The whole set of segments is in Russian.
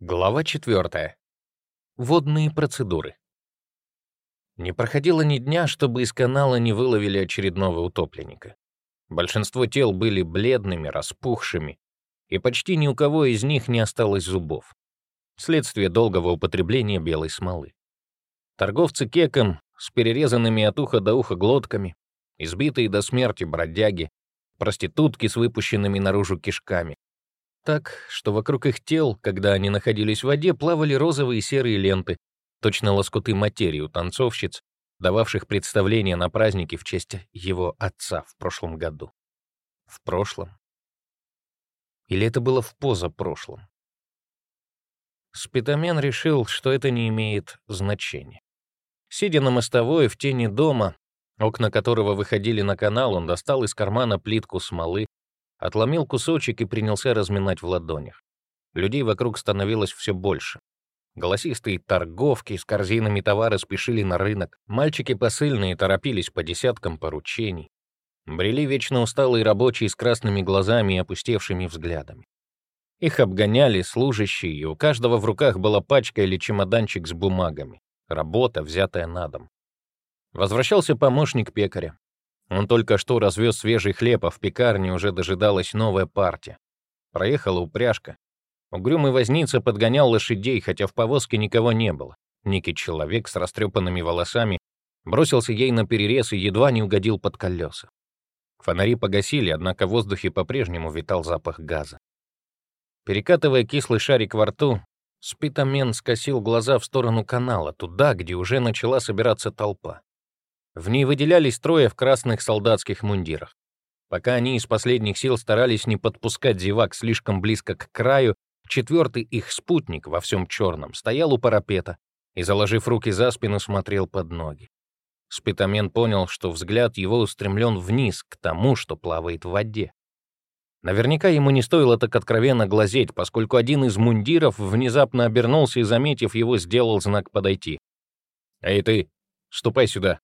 Глава 4. Водные процедуры. Не проходило ни дня, чтобы из канала не выловили очередного утопленника. Большинство тел были бледными, распухшими, и почти ни у кого из них не осталось зубов. Следствие долгого употребления белой смолы. Торговцы кеком с перерезанными от уха до уха глотками, избитые до смерти бродяги, проститутки с выпущенными наружу кишками, так, что вокруг их тел, когда они находились в воде, плавали розовые и серые ленты, точно лоскуты материи у танцовщиц, дававших представление на празднике в честь его отца в прошлом году. В прошлом? Или это было в позапрошлом? Спитамен решил, что это не имеет значения. Сидя на мостовой в тени дома, окна которого выходили на канал, он достал из кармана плитку смолы, Отломил кусочек и принялся разминать в ладонях. Людей вокруг становилось все больше. Голосистые торговки с корзинами товара спешили на рынок. Мальчики посыльные торопились по десяткам поручений. Брели вечно усталые рабочие с красными глазами и опустевшими взглядами. Их обгоняли служащие, и у каждого в руках была пачка или чемоданчик с бумагами. Работа, взятая на дом. Возвращался помощник пекаря. Он только что развез свежий хлеб, а в пекарне уже дожидалась новая партия. Проехала упряжка. Угрюмый возница подгонял лошадей, хотя в повозке никого не было. Некий человек с растрепанными волосами бросился ей на перерез и едва не угодил под колеса. Фонари погасили, однако в воздухе по-прежнему витал запах газа. Перекатывая кислый шарик во рту, Спитамен скосил глаза в сторону канала, туда, где уже начала собираться толпа. В ней выделялись трое в красных солдатских мундирах. Пока они из последних сил старались не подпускать зевак слишком близко к краю, четвертый их спутник во всем черном стоял у парапета и, заложив руки за спину, смотрел под ноги. Спитамен понял, что взгляд его устремлен вниз, к тому, что плавает в воде. Наверняка ему не стоило так откровенно глазеть, поскольку один из мундиров внезапно обернулся и, заметив его, сделал знак подойти. «Эй ты, ступай сюда!»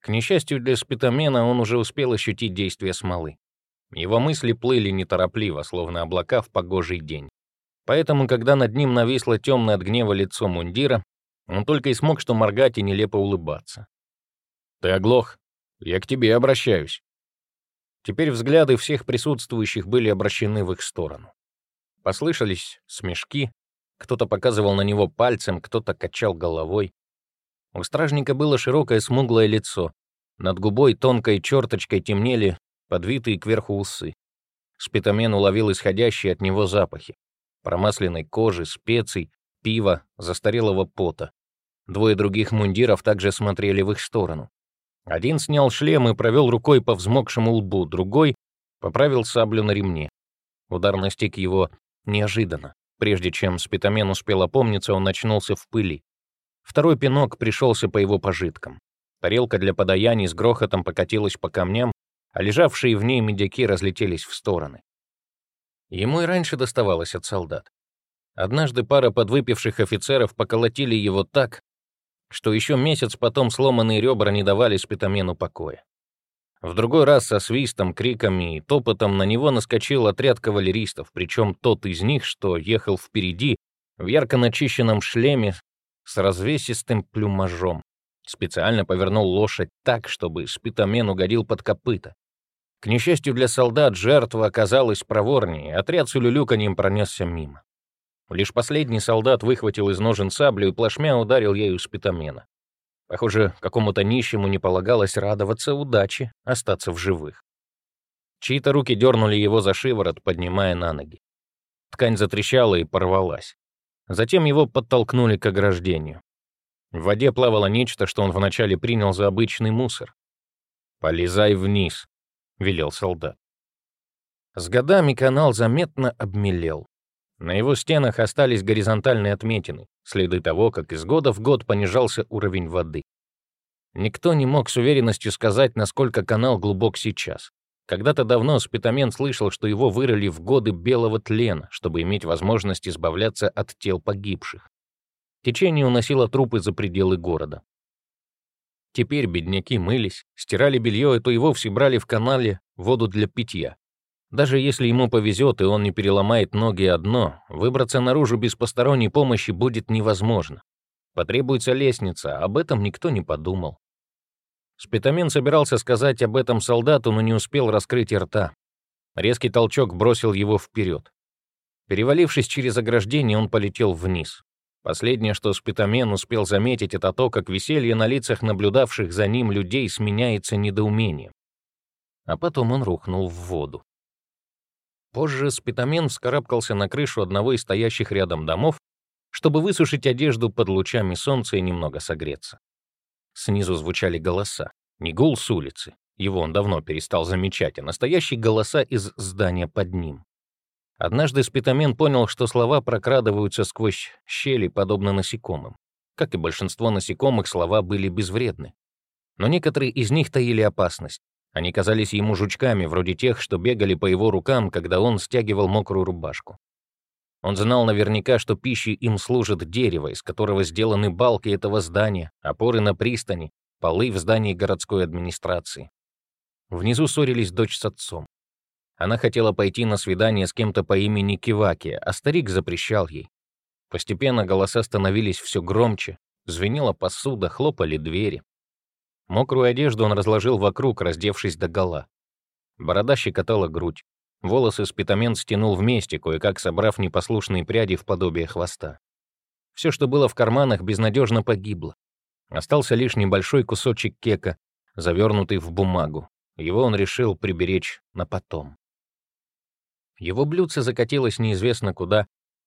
К несчастью для спитомена, он уже успел ощутить действие смолы. Его мысли плыли неторопливо, словно облака в погожий день. Поэтому, когда над ним нависло темное от гнева лицо мундира, он только и смог что моргать и нелепо улыбаться. «Ты оглох? Я к тебе обращаюсь». Теперь взгляды всех присутствующих были обращены в их сторону. Послышались смешки, кто-то показывал на него пальцем, кто-то качал головой. У стражника было широкое смуглое лицо. Над губой тонкой черточкой темнели подвитые кверху усы. Спитамен уловил исходящие от него запахи. Промасленной кожи, специй, пива, застарелого пота. Двое других мундиров также смотрели в их сторону. Один снял шлем и провел рукой по взмокшему лбу, другой поправил саблю на ремне. Удар настиг его неожиданно. Прежде чем Спитамен успел опомниться, он очнулся в пыли. Второй пинок пришелся по его пожиткам. Тарелка для подаяний с грохотом покатилась по камням, а лежавшие в ней медяки разлетелись в стороны. Ему и раньше доставалось от солдат. Однажды пара подвыпивших офицеров поколотили его так, что еще месяц потом сломанные ребра не давали спитамену покоя. В другой раз со свистом, криками и топотом на него наскочил отряд кавалеристов, причем тот из них, что ехал впереди, в ярко начищенном шлеме с развесистым плюмажом. Специально повернул лошадь так, чтобы спитамен угодил под копыта. К несчастью для солдат, жертва оказалась проворнее, отряд с улюлюканьем пронесся мимо. Лишь последний солдат выхватил из ножен саблю и плашмя ударил ею спитамена. Похоже, какому-то нищему не полагалось радоваться удаче остаться в живых. Чьи-то руки дернули его за шиворот, поднимая на ноги. Ткань затрещала и порвалась. Затем его подтолкнули к ограждению. В воде плавало нечто, что он вначале принял за обычный мусор. «Полезай вниз», — велел солдат. С годами канал заметно обмелел. На его стенах остались горизонтальные отметины, следы того, как из года в год понижался уровень воды. Никто не мог с уверенностью сказать, насколько канал глубок сейчас. Когда-то давно Спитамен слышал, что его вырыли в годы белого тлена, чтобы иметь возможность избавляться от тел погибших. Течение уносило трупы за пределы города. Теперь бедняки мылись, стирали белье, и то и вовсе брали в канале воду для питья. Даже если ему повезет и он не переломает ноги одно, выбраться наружу без посторонней помощи будет невозможно. Потребуется лестница, об этом никто не подумал. Спитамин собирался сказать об этом солдату, но не успел раскрыть рта. Резкий толчок бросил его вперед. Перевалившись через ограждение, он полетел вниз. Последнее, что Спитамен успел заметить, это то, как веселье на лицах наблюдавших за ним людей сменяется недоумением. А потом он рухнул в воду. Позже Спитамен вскарабкался на крышу одного из стоящих рядом домов, чтобы высушить одежду под лучами солнца и немного согреться. Снизу звучали голоса. Не гул с улицы, его он давно перестал замечать, а настоящие голоса из здания под ним. Однажды Спитамен понял, что слова прокрадываются сквозь щели, подобно насекомым. Как и большинство насекомых, слова были безвредны. Но некоторые из них таили опасность. Они казались ему жучками, вроде тех, что бегали по его рукам, когда он стягивал мокрую рубашку. Он знал наверняка, что пищей им служит дерево, из которого сделаны балки этого здания, опоры на пристани, полы в здании городской администрации. Внизу ссорились дочь с отцом. Она хотела пойти на свидание с кем-то по имени Киваки, а старик запрещал ей. Постепенно голоса становились все громче, звенела посуда, хлопали двери. Мокрую одежду он разложил вокруг, раздевшись до гола. Борода щекотала грудь. Волосы спитамент стянул вместе, кое-как собрав непослушные пряди в подобие хвоста. Все, что было в карманах, безнадежно погибло. Остался лишь небольшой кусочек кека, завернутый в бумагу. Его он решил приберечь на потом. Его блюдце закатилось неизвестно куда,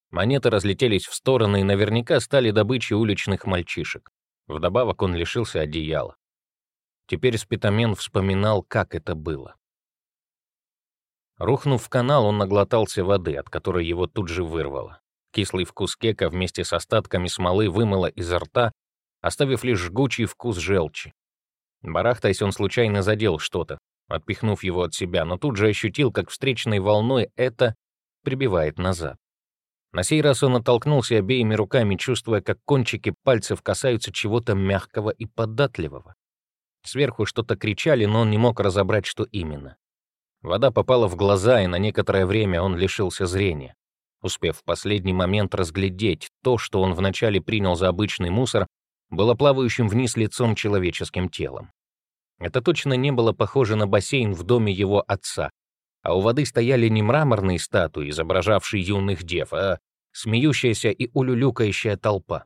монеты разлетелись в стороны и наверняка стали добычей уличных мальчишек. Вдобавок он лишился одеяла. Теперь Спитамен вспоминал, как это было. Рухнув в канал, он наглотался воды, от которой его тут же вырвало. Кислый вкус кека вместе с остатками смолы вымыло изо рта, оставив лишь жгучий вкус желчи. Барахтаясь, он случайно задел что-то, отпихнув его от себя, но тут же ощутил, как встречной волной это прибивает назад. На сей раз он оттолкнулся обеими руками, чувствуя, как кончики пальцев касаются чего-то мягкого и податливого. Сверху что-то кричали, но он не мог разобрать, что именно. Вода попала в глаза, и на некоторое время он лишился зрения. Успев в последний момент разглядеть то, что он вначале принял за обычный мусор, было плавающим вниз лицом человеческим телом. Это точно не было похоже на бассейн в доме его отца, а у воды стояли не мраморные статуи, изображавшие юных дев, а смеющаяся и улюлюкающая толпа.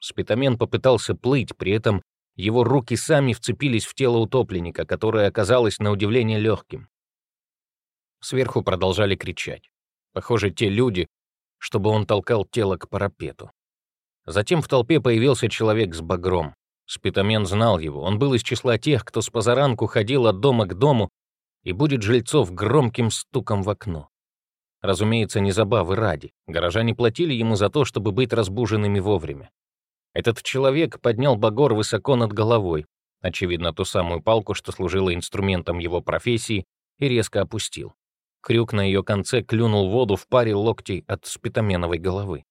Спитамен попытался плыть, при этом его руки сами вцепились в тело утопленника, которое оказалось на удивление легким. Сверху продолжали кричать. Похоже, те люди, чтобы он толкал тело к парапету. Затем в толпе появился человек с багром. Спитамен знал его. Он был из числа тех, кто с позаранку ходил от дома к дому и будет жильцов громким стуком в окно. Разумеется, не забавы ради. Горожане платили ему за то, чтобы быть разбуженными вовремя. Этот человек поднял багор высоко над головой, очевидно, ту самую палку, что служила инструментом его профессии, и резко опустил. Крюк на ее конце клюнул воду в паре локтей от спитаменовой головы.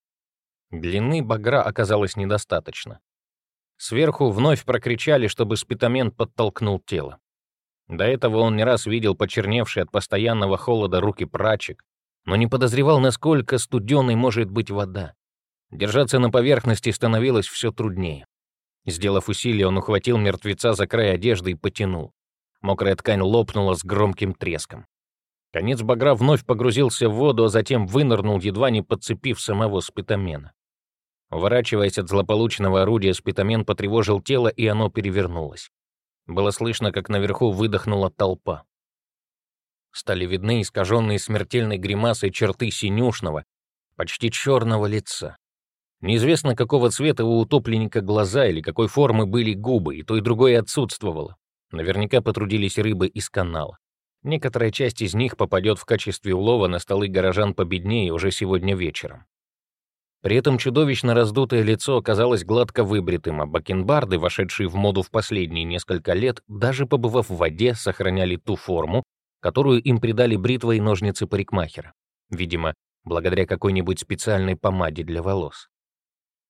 Длины багра оказалось недостаточно. Сверху вновь прокричали, чтобы спитамент подтолкнул тело. До этого он не раз видел почерневшие от постоянного холода руки прачек, но не подозревал, насколько студеной может быть вода. Держаться на поверхности становилось все труднее. Сделав усилие, он ухватил мертвеца за край одежды и потянул. Мокрая ткань лопнула с громким треском. Конец багра вновь погрузился в воду, а затем вынырнул, едва не подцепив самого спитамена. Уворачиваясь от злополучного орудия, спитамен потревожил тело, и оно перевернулось. Было слышно, как наверху выдохнула толпа. Стали видны искаженные смертельной гримасой черты синюшного, почти черного лица. Неизвестно, какого цвета у утопленника глаза или какой формы были губы, и то и другое отсутствовало. Наверняка потрудились рыбы из канала. Некоторая часть из них попадет в качестве улова на столы горожан победнее уже сегодня вечером. При этом чудовищно раздутое лицо оказалось гладко выбритым, а бакенбарды, вошедшие в моду в последние несколько лет, даже побывав в воде, сохраняли ту форму, которую им придали бритва и ножницы парикмахера. Видимо, благодаря какой-нибудь специальной помаде для волос.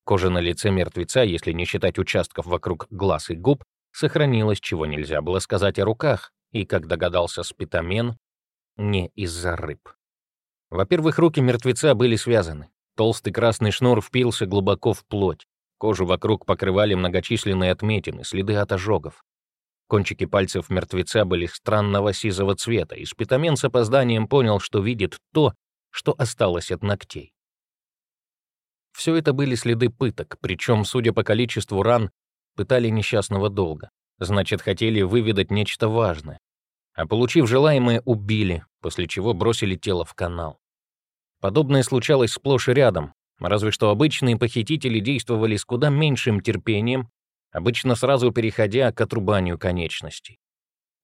Кожа на лице мертвеца, если не считать участков вокруг глаз и губ, сохранилась, чего нельзя было сказать о руках, и, как догадался Спитамен, не из-за рыб. Во-первых, руки мертвеца были связаны. Толстый красный шнур впился глубоко в плоть. Кожу вокруг покрывали многочисленные отметины, следы от ожогов. Кончики пальцев мертвеца были странного сизого цвета, и спитамен с опозданием понял, что видит то, что осталось от ногтей. Все это были следы пыток, причем, судя по количеству ран, пытали несчастного долго. Значит, хотели выведать нечто важное. А получив желаемое, убили, после чего бросили тело в канал. Подобное случалось сплошь и рядом, разве что обычные похитители действовали с куда меньшим терпением, обычно сразу переходя к отрубанию конечностей.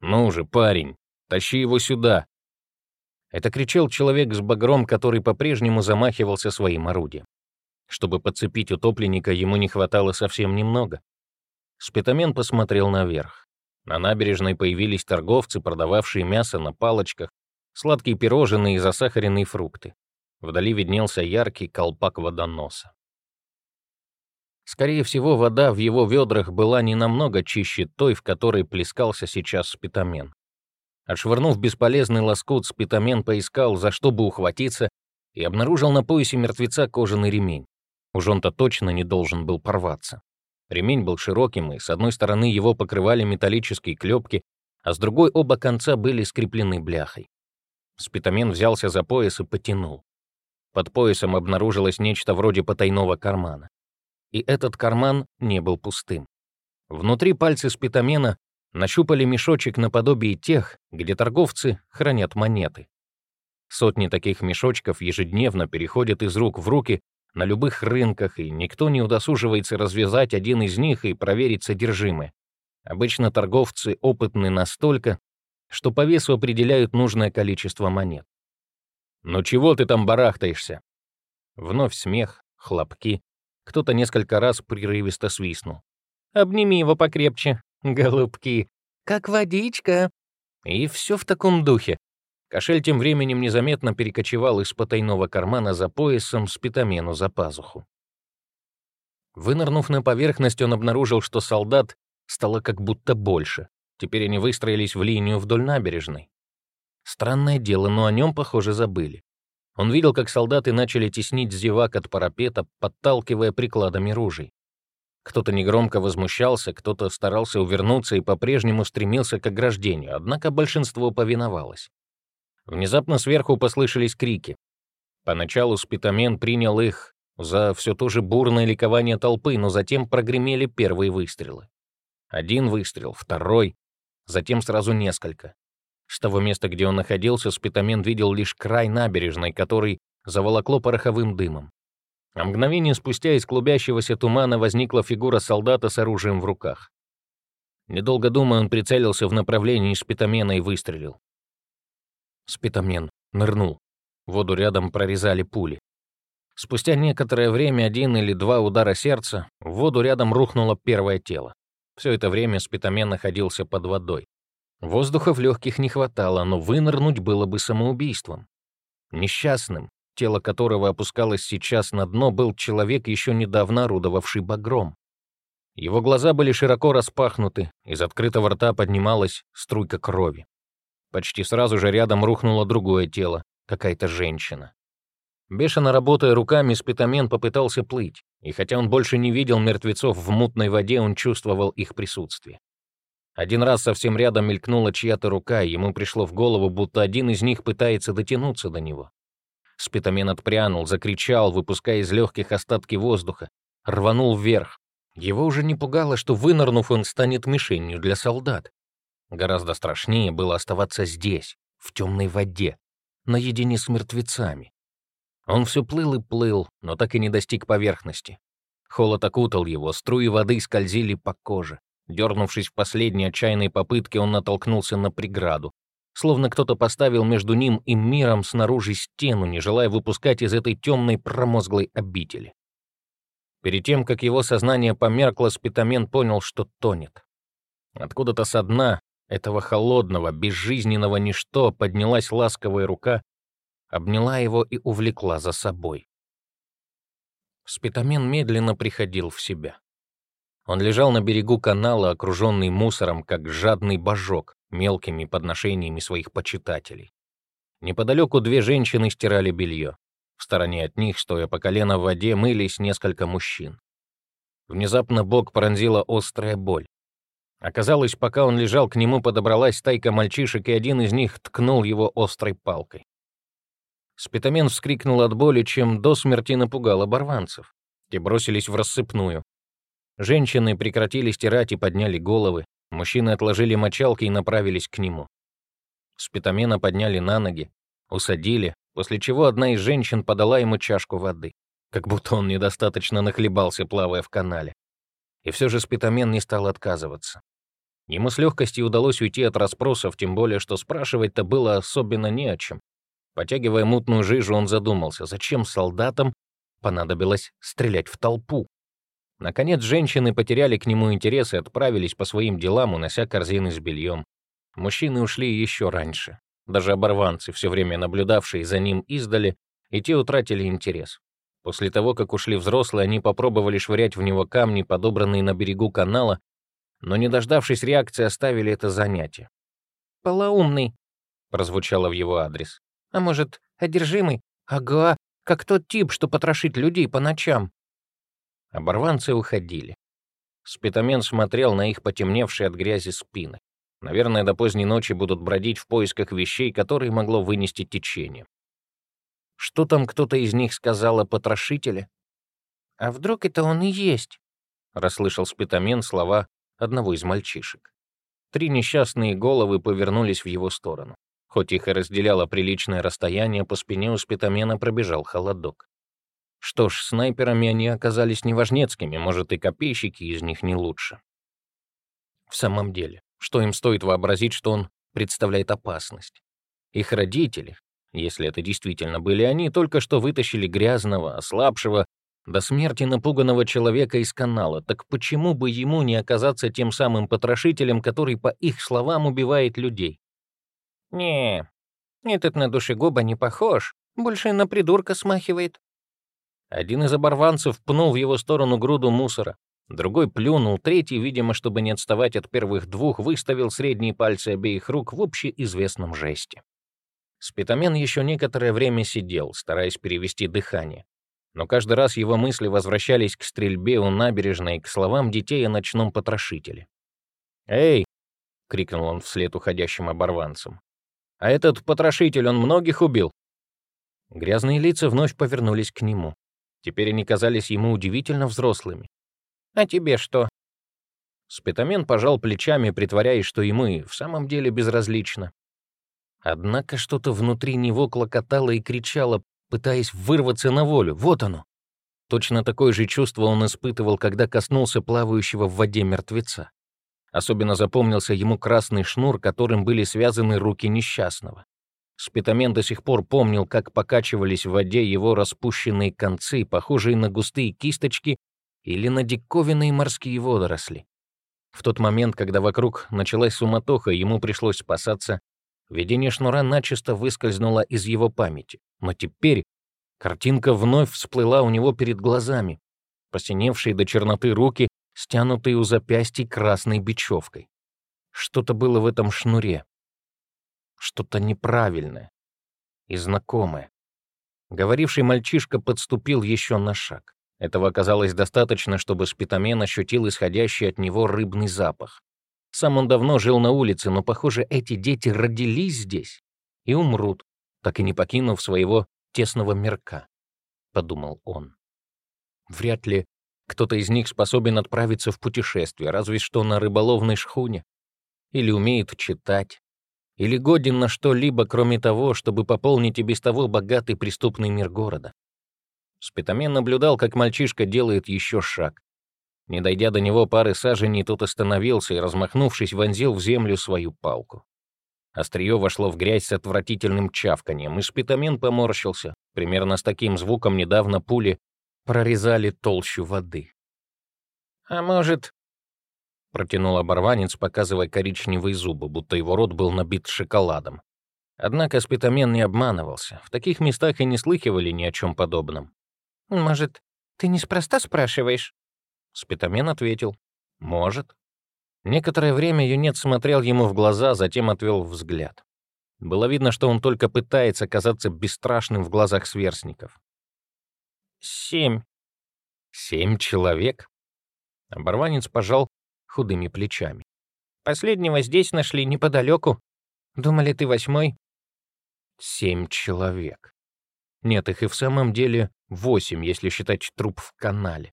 «Ну же, парень, тащи его сюда!» Это кричал человек с багром, который по-прежнему замахивался своим орудием. Чтобы подцепить утопленника, ему не хватало совсем немного. Спитамен посмотрел наверх. На набережной появились торговцы, продававшие мясо на палочках, сладкие пирожные и засахаренные фрукты. Вдали виднелся яркий колпак водоноса. Скорее всего, вода в его ведрах была не намного чище той, в которой плескался сейчас спитамен. Отшвырнув бесполезный лоскут, спитамен поискал, за что бы ухватиться, и обнаружил на поясе мертвеца кожаный ремень. Уж он-то точно не должен был порваться. Ремень был широким, и с одной стороны его покрывали металлические клепки, а с другой оба конца были скреплены бляхой. Спитамен взялся за пояс и потянул. Под поясом обнаружилось нечто вроде потайного кармана. И этот карман не был пустым. Внутри пальцы спитамена нащупали мешочек наподобие тех, где торговцы хранят монеты. Сотни таких мешочков ежедневно переходят из рук в руки на любых рынках, и никто не удосуживается развязать один из них и проверить содержимое. Обычно торговцы опытны настолько, что по весу определяют нужное количество монет. «Ну чего ты там барахтаешься?» Вновь смех, хлопки. Кто-то несколько раз прерывисто свистнул. «Обними его покрепче, голубки, как водичка». И все в таком духе. Кошель тем временем незаметно перекочевал из потайного кармана за поясом с питамену за пазуху. Вынырнув на поверхность, он обнаружил, что солдат стало как будто больше. Теперь они выстроились в линию вдоль набережной. Странное дело, но о нем, похоже, забыли. Он видел, как солдаты начали теснить зевак от парапета, подталкивая прикладами ружей. Кто-то негромко возмущался, кто-то старался увернуться и по-прежнему стремился к ограждению, однако большинство повиновалось. Внезапно сверху послышались крики. Поначалу спитамен принял их за все то же бурное ликование толпы, но затем прогремели первые выстрелы. Один выстрел, второй, затем сразу несколько. С того места, где он находился, спитамен видел лишь край набережной, который заволокло пороховым дымом. А мгновение спустя из клубящегося тумана возникла фигура солдата с оружием в руках. Недолго думая, он прицелился в направлении спитамена и выстрелил. Спитамен нырнул. Воду рядом прорезали пули. Спустя некоторое время, один или два удара сердца, в воду рядом рухнуло первое тело. Все это время спитамен находился под водой. Воздуха в легких не хватало, но вынырнуть было бы самоубийством. Несчастным, тело которого опускалось сейчас на дно, был человек, еще недавно орудовавший багром. Его глаза были широко распахнуты, из открытого рта поднималась струйка крови. Почти сразу же рядом рухнуло другое тело, какая-то женщина. Бешено работая руками, спитамен попытался плыть, и хотя он больше не видел мертвецов в мутной воде, он чувствовал их присутствие. Один раз совсем рядом мелькнула чья-то рука, и ему пришло в голову, будто один из них пытается дотянуться до него. Спитамен отпрянул, закричал, выпуская из легких остатки воздуха, рванул вверх. Его уже не пугало, что, вынырнув, он станет мишенью для солдат. Гораздо страшнее было оставаться здесь, в темной воде, наедине с мертвецами. Он все плыл и плыл, но так и не достиг поверхности. Холод окутал его, струи воды скользили по коже. Дернувшись в последней отчаянной попытке, он натолкнулся на преграду. Словно кто-то поставил между ним и миром снаружи стену, не желая выпускать из этой темной промозглой обители. Перед тем, как его сознание померкло, Спитамен понял, что тонет. Откуда-то со дна этого холодного, безжизненного ничто поднялась ласковая рука, обняла его и увлекла за собой. Спитамен медленно приходил в себя. Он лежал на берегу канала, окруженный мусором, как жадный божок, мелкими подношениями своих почитателей. Неподалеку две женщины стирали белье. В стороне от них, стоя по колено в воде, мылись несколько мужчин. Внезапно бок пронзила острая боль. Оказалось, пока он лежал, к нему подобралась стайка мальчишек, и один из них ткнул его острой палкой. Спитамен вскрикнул от боли, чем до смерти напугал оборванцев. Те бросились в рассыпную. Женщины прекратили стирать и подняли головы. Мужчины отложили мочалки и направились к нему. Спитамена подняли на ноги, усадили, после чего одна из женщин подала ему чашку воды, как будто он недостаточно нахлебался, плавая в канале. И все же Спитамен не стал отказываться. Ему с легкостью удалось уйти от расспросов, тем более, что спрашивать-то было особенно не о чем. Потягивая мутную жижу, он задумался, зачем солдатам понадобилось стрелять в толпу. Наконец, женщины потеряли к нему интерес и отправились по своим делам, унося корзины с бельем. Мужчины ушли еще раньше. Даже оборванцы, все время наблюдавшие за ним издали, и те утратили интерес. После того, как ушли взрослые, они попробовали швырять в него камни, подобранные на берегу канала, но, не дождавшись реакции, оставили это занятие. «Полоумный», — прозвучало в его адрес. «А может, одержимый? Ага, как тот тип, что потрошит людей по ночам». Оборванцы уходили. Спитамен смотрел на их потемневшие от грязи спины. Наверное, до поздней ночи будут бродить в поисках вещей, которые могло вынести течение. Что там кто-то из них сказал о потрошителе? «А вдруг это он и есть?» — расслышал Спитамен слова одного из мальчишек. Три несчастные головы повернулись в его сторону. Хоть их и разделяло приличное расстояние, по спине у спитамена пробежал холодок. Что ж, снайперами они оказались неважнецкими, может, и копейщики из них не лучше. В самом деле, что им стоит вообразить, что он представляет опасность? Их родители, если это действительно были они, только что вытащили грязного, ослабшего, до смерти напуганного человека из канала, так почему бы ему не оказаться тем самым потрошителем, который, по их словам, убивает людей? «Не, этот на душегуба не похож, больше на придурка смахивает». Один из оборванцев пнул в его сторону груду мусора, другой плюнул, третий, видимо, чтобы не отставать от первых двух, выставил средние пальцы обеих рук в общеизвестном жесте. Спитамен еще некоторое время сидел, стараясь перевести дыхание но каждый раз его мысли возвращались к стрельбе у набережной, к словам детей о ночном потрошителе. «Эй!» — крикнул он вслед уходящим оборванцам. «А этот потрошитель, он многих убил?» Грязные лица вновь повернулись к нему. Теперь они казались ему удивительно взрослыми. «А тебе что?» Спитамен пожал плечами, притворяясь, что ему и в самом деле безразлично. Однако что-то внутри него клокотало и кричало пытаясь вырваться на волю. Вот оно. Точно такое же чувство он испытывал, когда коснулся плавающего в воде мертвеца. Особенно запомнился ему красный шнур, которым были связаны руки несчастного. Спитамен до сих пор помнил, как покачивались в воде его распущенные концы, похожие на густые кисточки или на диковинные морские водоросли. В тот момент, когда вокруг началась суматоха, ему пришлось спасаться, видение шнура начисто выскользнуло из его памяти. Но теперь картинка вновь всплыла у него перед глазами. Посиневшие до черноты руки, стянутые у запястья красной бечевкой. Что-то было в этом шнуре. Что-то неправильное и знакомое. Говоривший мальчишка подступил еще на шаг. Этого оказалось достаточно, чтобы Спитамен ощутил исходящий от него рыбный запах. Сам он давно жил на улице, но, похоже, эти дети родились здесь и умрут, так и не покинув своего тесного мирка, — подумал он. Вряд ли кто-то из них способен отправиться в путешествие, разве что на рыболовной шхуне, или умеет читать, или годен на что-либо, кроме того, чтобы пополнить и без того богатый преступный мир города. Спитамен наблюдал, как мальчишка делает еще шаг. Не дойдя до него пары саженей, тот остановился и, размахнувшись, вонзил в землю свою палку. Острие вошло в грязь с отвратительным чавканием, и спитамен поморщился. Примерно с таким звуком недавно пули прорезали толщу воды. «А может...» — протянул оборванец, показывая коричневые зубы, будто его рот был набит шоколадом. Однако спитамен не обманывался. В таких местах и не слыхивали ни о чем подобном. «Может, ты неспроста спрашиваешь?» Спитамен ответил. «Может». Некоторое время юнец смотрел ему в глаза, затем отвел взгляд. Было видно, что он только пытается казаться бесстрашным в глазах сверстников. «Семь». «Семь человек?» Оборванец пожал худыми плечами. «Последнего здесь нашли неподалеку. Думали, ты восьмой?» «Семь человек. Нет, их и в самом деле восемь, если считать труп в канале.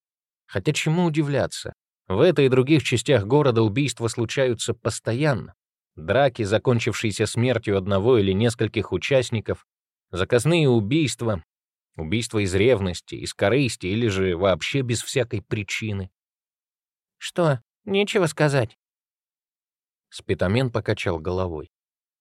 Хотя чему удивляться? В этой и других частях города убийства случаются постоянно. Драки, закончившиеся смертью одного или нескольких участников, заказные убийства, убийства из ревности, из корысти или же вообще без всякой причины. «Что, нечего сказать?» Спитамен покачал головой.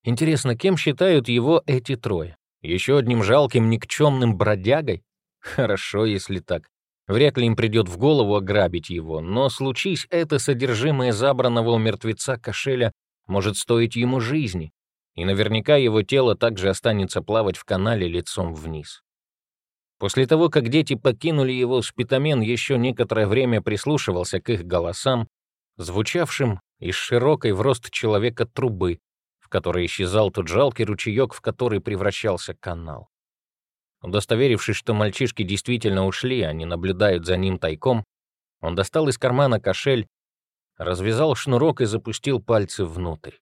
Интересно, кем считают его эти трое? Еще одним жалким никчемным бродягой? Хорошо, если так. Вряд ли им придет в голову ограбить его, но случись это содержимое забранного у мертвеца кошеля может стоить ему жизни, и наверняка его тело также останется плавать в канале лицом вниз. После того, как дети покинули его, Спитамен еще некоторое время прислушивался к их голосам, звучавшим из широкой в рост человека трубы, в которой исчезал тот жалкий ручеек, в который превращался канал. Удостоверившись, что мальчишки действительно ушли, а не наблюдают за ним тайком, он достал из кармана кошель развязал шнурок и запустил пальцы внутрь.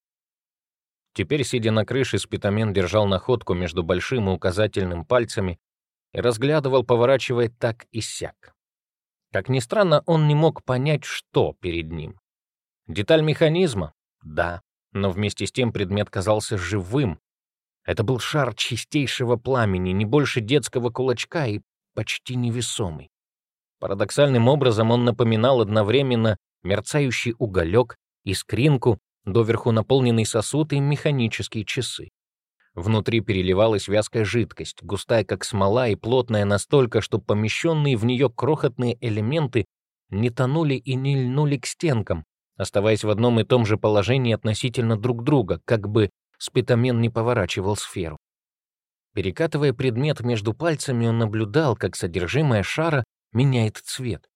Теперь, сидя на крыше, Спитамен держал находку между большим и указательным пальцами и разглядывал, поворачивая так и сяк. Как ни странно, он не мог понять, что перед ним. Деталь механизма? Да, но вместе с тем предмет казался живым. Это был шар чистейшего пламени, не больше детского кулачка и почти невесомый. Парадоксальным образом он напоминал одновременно мерцающий уголек, искринку, доверху наполненный сосуд и механические часы. Внутри переливалась вязкая жидкость, густая как смола и плотная настолько, что помещенные в нее крохотные элементы не тонули и не льнули к стенкам, оставаясь в одном и том же положении относительно друг друга, как бы спитамен не поворачивал сферу. Перекатывая предмет между пальцами, он наблюдал, как содержимое шара меняет цвет.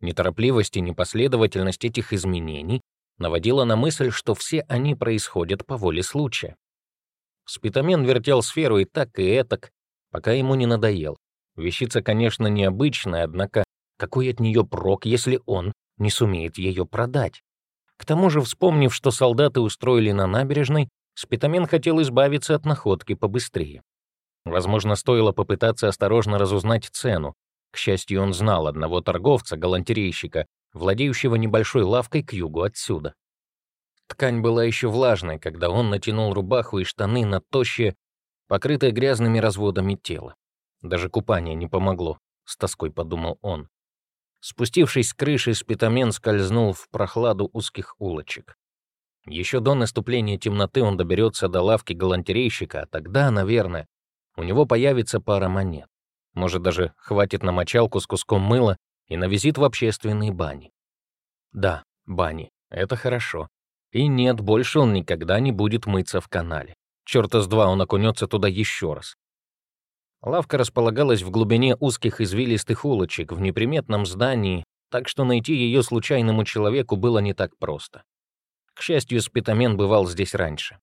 Неторопливость и непоследовательность этих изменений наводила на мысль, что все они происходят по воле случая. Спитамен вертел сферу и так, и этак, пока ему не надоел. Вещица, конечно, необычная, однако какой от нее прок, если он не сумеет ее продать? К тому же, вспомнив, что солдаты устроили на набережной, Спитамен хотел избавиться от находки побыстрее. Возможно, стоило попытаться осторожно разузнать цену, к счастью, он знал одного торговца, галантерейщика, владеющего небольшой лавкой к югу отсюда. Ткань была еще влажной, когда он натянул рубаху и штаны на тощее, покрытое грязными разводами тело. Даже купание не помогло, с тоской подумал он. Спустившись с крыши, спитамен скользнул в прохладу узких улочек. Еще до наступления темноты он доберется до лавки галантерейщика, а тогда, наверное, у него появится пара монет. Может, даже хватит на мочалку с куском мыла и на визит в общественные бани. Да, бани, это хорошо. И нет, больше он никогда не будет мыться в канале. Чёрта с два он окунется туда еще раз. Лавка располагалась в глубине узких извилистых улочек в неприметном здании, так что найти ее случайному человеку было не так просто. К счастью, спитамен бывал здесь раньше.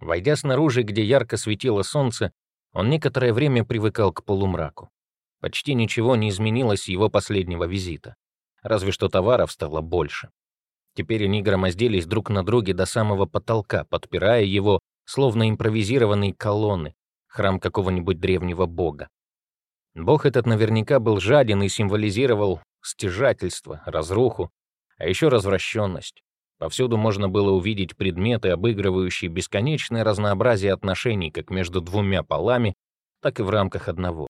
Войдя снаружи, где ярко светило солнце, он некоторое время привыкал к полумраку. Почти ничего не изменилось с его последнего визита. Разве что товаров стало больше. Теперь они громоздились друг на друге до самого потолка, подпирая его, словно импровизированные колонны, храм какого-нибудь древнего бога. Бог этот наверняка был жаден и символизировал стяжательство, разруху, а еще развращенность. Повсюду можно было увидеть предметы, обыгрывающие бесконечное разнообразие отношений как между двумя полами, так и в рамках одного.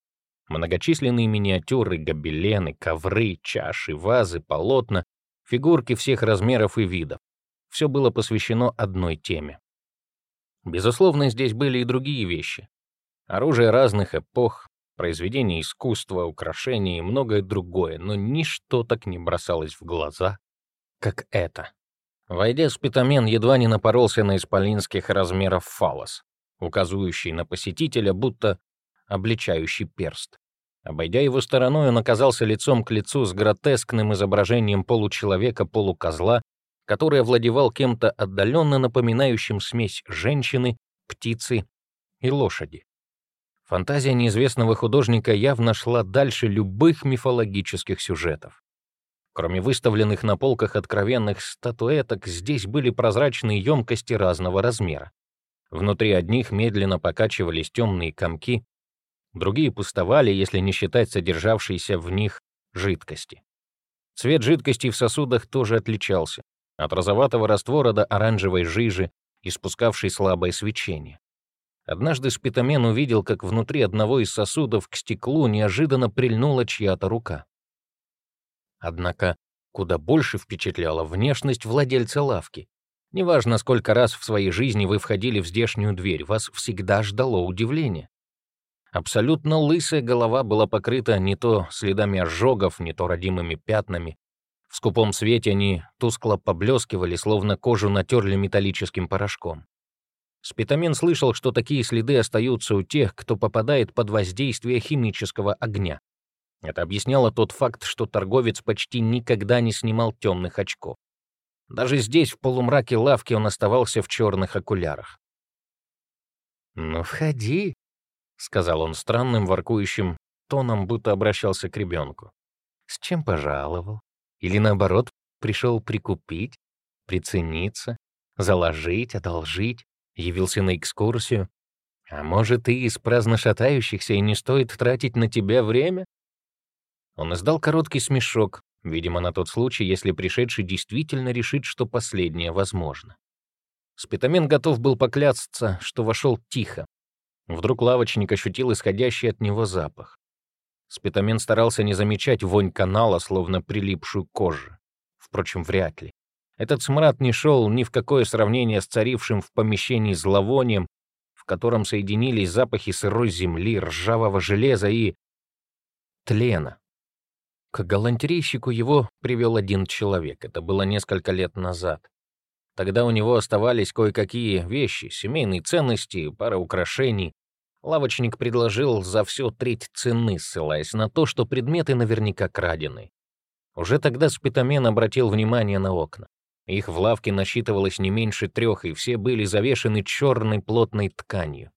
Многочисленные миниатюры, гобелены, ковры, чаши, вазы, полотна, фигурки всех размеров и видов. Все было посвящено одной теме. Безусловно, здесь были и другие вещи. Оружие разных эпох, произведения искусства, украшения и многое другое, но ничто так не бросалось в глаза, как это. Войдя, спитамен едва не напоролся на исполинских размеров фалос, указывающий на посетителя, будто обличающий перст. Обойдя его стороной, он оказался лицом к лицу с гротескным изображением получеловека-полукозла, который овладевал кем-то отдаленно напоминающим смесь женщины птицы и лошади. Фантазия неизвестного художника явно шла дальше любых мифологических сюжетов. Кроме выставленных на полках откровенных статуэток, здесь были прозрачные емкости разного размера. Внутри одних медленно покачивались темные комки, другие пустовали, если не считать содержавшейся в них жидкости. Цвет жидкости в сосудах тоже отличался. От розоватого раствора до оранжевой жижи, испускавшей слабое свечение. Однажды Спитамен увидел, как внутри одного из сосудов к стеклу неожиданно прильнула чья-то рука. Однако куда больше впечатляла внешность владельца лавки. Неважно, сколько раз в своей жизни вы входили в здешнюю дверь, вас всегда ждало удивление. Абсолютно лысая голова была покрыта не то следами ожогов, не то родимыми пятнами. В скупом свете они тускло поблескивали, словно кожу натерли металлическим порошком. Спитамин слышал, что такие следы остаются у тех, кто попадает под воздействие химического огня. Это объясняло тот факт, что торговец почти никогда не снимал темных очков. Даже здесь, в полумраке лавки, он оставался в черных окулярах. «Ну, входи», — сказал он странным, воркующим тоном, будто обращался к ребенку. «С чем пожаловал? Или, наоборот, пришел прикупить, прицениться, заложить, одолжить? явился на экскурсию. А может, ты из праздно шатающихся, и не стоит тратить на тебя время?» Он издал короткий смешок, видимо, на тот случай, если пришедший действительно решит, что последнее возможно. Спитамен готов был поклясться, что вошел тихо. Вдруг лавочник ощутил исходящий от него запах. Спитамен старался не замечать вонь канала, словно прилипшую кожу. Впрочем, вряд ли. Этот смрад не шел ни в какое сравнение с царившим в помещении зловонием, в котором соединились запахи сырой земли, ржавого железа и... тлена. К галантерейщику его привел один человек. Это было несколько лет назад. Тогда у него оставались кое-какие вещи, семейные ценности, пара украшений. Лавочник предложил за все треть цены, ссылаясь на то, что предметы наверняка крадены. Уже тогда Спитамен обратил внимание на окна. Их в лавке насчитывалось не меньше трех, и все были завешены черной плотной тканью.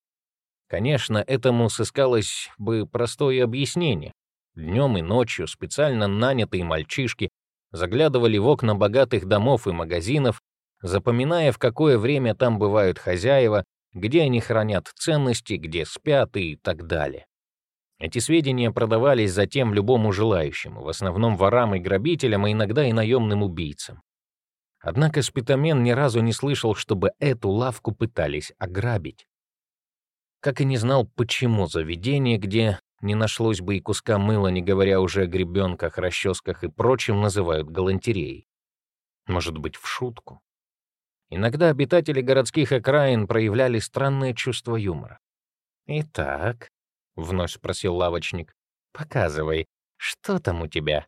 Конечно, этому сыскалось бы простое объяснение. Днем и ночью специально нанятые мальчишки заглядывали в окна богатых домов и магазинов, запоминая, в какое время там бывают хозяева, где они хранят ценности, где спят и так далее. Эти сведения продавались затем любому желающему, в основном ворам и грабителям, а иногда и наемным убийцам. Однако Спитамен ни разу не слышал, чтобы эту лавку пытались ограбить. Как и не знал, почему заведение, где не нашлось бы и куска мыла, не говоря уже о гребенках, расческах и прочем, называют галантереей. Может быть, в шутку. Иногда обитатели городских окраин проявляли странное чувство юмора. «Итак», — вновь спросил лавочник, — «показывай, что там у тебя?»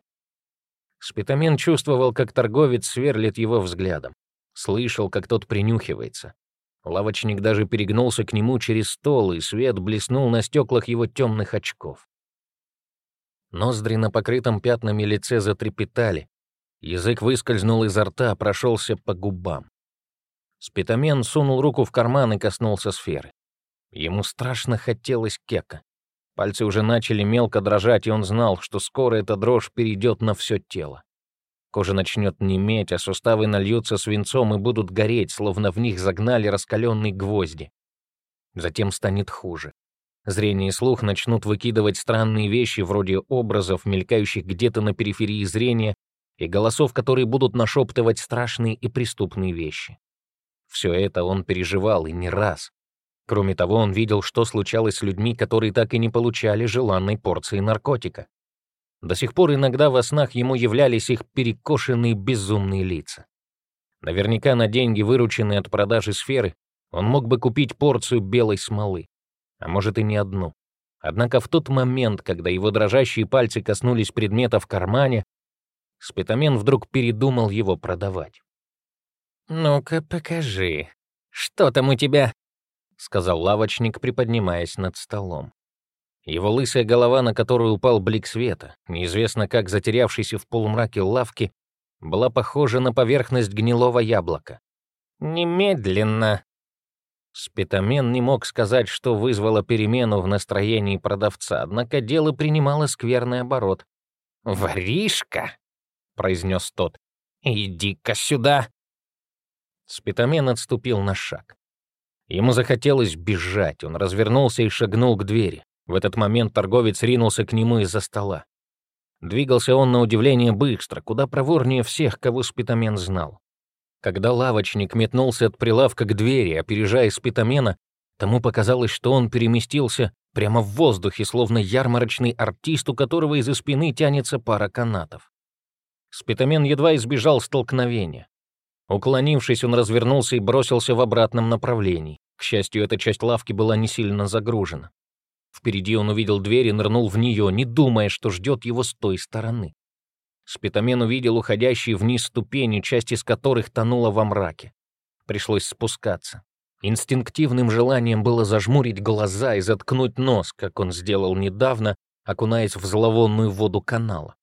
Спитамен чувствовал, как торговец сверлит его взглядом. Слышал, как тот принюхивается. Лавочник даже перегнулся к нему через стол, и свет блеснул на стеклах его темных очков. Ноздри на покрытом пятнами лице затрепетали. Язык выскользнул изо рта, прошелся по губам. Спитамен сунул руку в карман и коснулся сферы. Ему страшно хотелось кека. Пальцы уже начали мелко дрожать, и он знал, что скоро эта дрожь перейдет на все тело. Кожа начнет неметь, а суставы нальются свинцом и будут гореть, словно в них загнали раскаленные гвозди. Затем станет хуже. Зрение и слух начнут выкидывать странные вещи, вроде образов, мелькающих где-то на периферии зрения, и голосов, которые будут нашептывать страшные и преступные вещи. Все это он переживал и не раз. Кроме того, он видел, что случалось с людьми, которые так и не получали желанной порции наркотика. До сих пор иногда во снах ему являлись их перекошенные безумные лица. Наверняка на деньги, вырученные от продажи сферы, он мог бы купить порцию белой смолы, а может и не одну. Однако в тот момент, когда его дрожащие пальцы коснулись предмета в кармане, Спитамен вдруг передумал его продавать. «Ну-ка, покажи, что там у тебя?» — сказал лавочник, приподнимаясь над столом. Его лысая голова, на которую упал блик света, неизвестно как затерявшийся в полумраке лавки, была похожа на поверхность гнилого яблока. «Немедленно!» Спитамен не мог сказать, что вызвало перемену в настроении продавца, однако дело принимало скверный оборот. «Воришка!» — произнес тот. «Иди-ка сюда!» Спитамен отступил на шаг. Ему захотелось бежать, он развернулся и шагнул к двери. В этот момент торговец ринулся к нему из-за стола. Двигался он на удивление быстро, куда проворнее всех, кого Спитамен знал. Когда лавочник метнулся от прилавка к двери, опережая Спитамена, тому показалось, что он переместился прямо в воздухе, словно ярмарочный артист, у которого из-за спины тянется пара канатов. Спитамен едва избежал столкновения. Уклонившись, он развернулся и бросился в обратном направлении. К счастью, эта часть лавки была не сильно загружена. Впереди он увидел дверь и нырнул в нее, не думая, что ждет его с той стороны. Спитамен увидел уходящие вниз ступени, часть из которых тонула во мраке. Пришлось спускаться. Инстинктивным желанием было зажмурить глаза и заткнуть нос, как он сделал недавно, окунаясь в зловонную воду канала.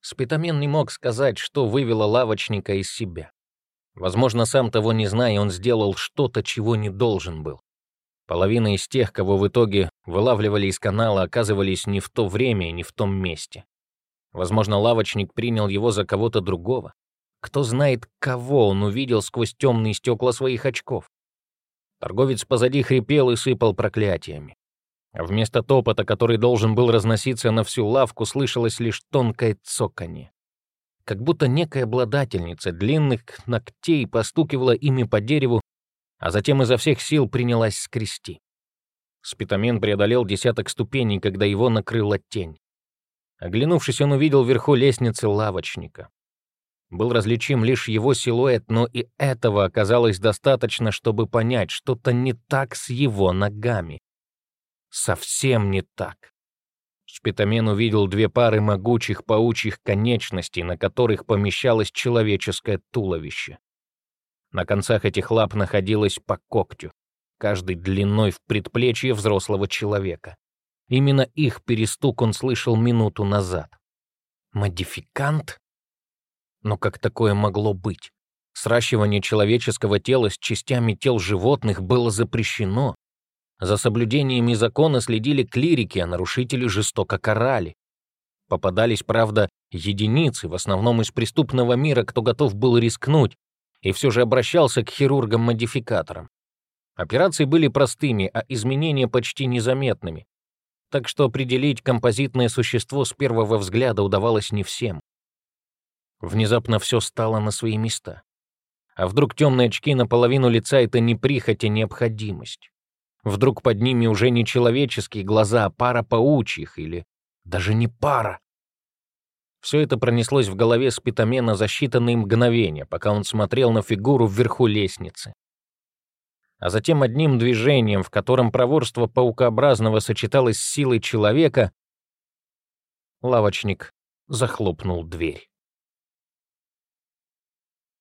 Спитамен не мог сказать, что вывело лавочника из себя. Возможно, сам того не зная, он сделал что-то, чего не должен был. Половина из тех, кого в итоге вылавливали из канала, оказывались не в то время и не в том месте. Возможно, лавочник принял его за кого-то другого. Кто знает, кого он увидел сквозь темные стекла своих очков. Торговец позади хрипел и сыпал проклятиями. А вместо топота, который должен был разноситься на всю лавку, слышалось лишь тонкое цоканье. Как будто некая обладательница длинных ногтей постукивала ими по дереву, а затем изо всех сил принялась скрести. Спитамен преодолел десяток ступеней, когда его накрыла тень. Оглянувшись, он увидел вверху лестницы лавочника. Был различим лишь его силуэт, но и этого оказалось достаточно, чтобы понять, что-то не так с его ногами совсем не так. Шпитамен увидел две пары могучих паучьих конечностей, на которых помещалось человеческое туловище. На концах этих лап находилось по когтю, каждый длиной в предплечье взрослого человека. Именно их перестук он слышал минуту назад. Модификант? Но как такое могло быть? Сращивание человеческого тела с частями тел животных было запрещено, за соблюдениями закона следили клирики, а нарушители жестоко карали. Попадались, правда, единицы, в основном из преступного мира, кто готов был рискнуть, и все же обращался к хирургам-модификаторам. Операции были простыми, а изменения почти незаметными. Так что определить композитное существо с первого взгляда удавалось не всем. Внезапно все стало на свои места. А вдруг темные очки наполовину лица — это не прихоть, а необходимость? Вдруг под ними уже не человеческие глаза, а пара паучьих или даже не пара. Все это пронеслось в голове Спитамена за считанные мгновения, пока он смотрел на фигуру вверху лестницы. А затем одним движением, в котором проворство паукообразного сочеталось с силой человека, лавочник захлопнул дверь.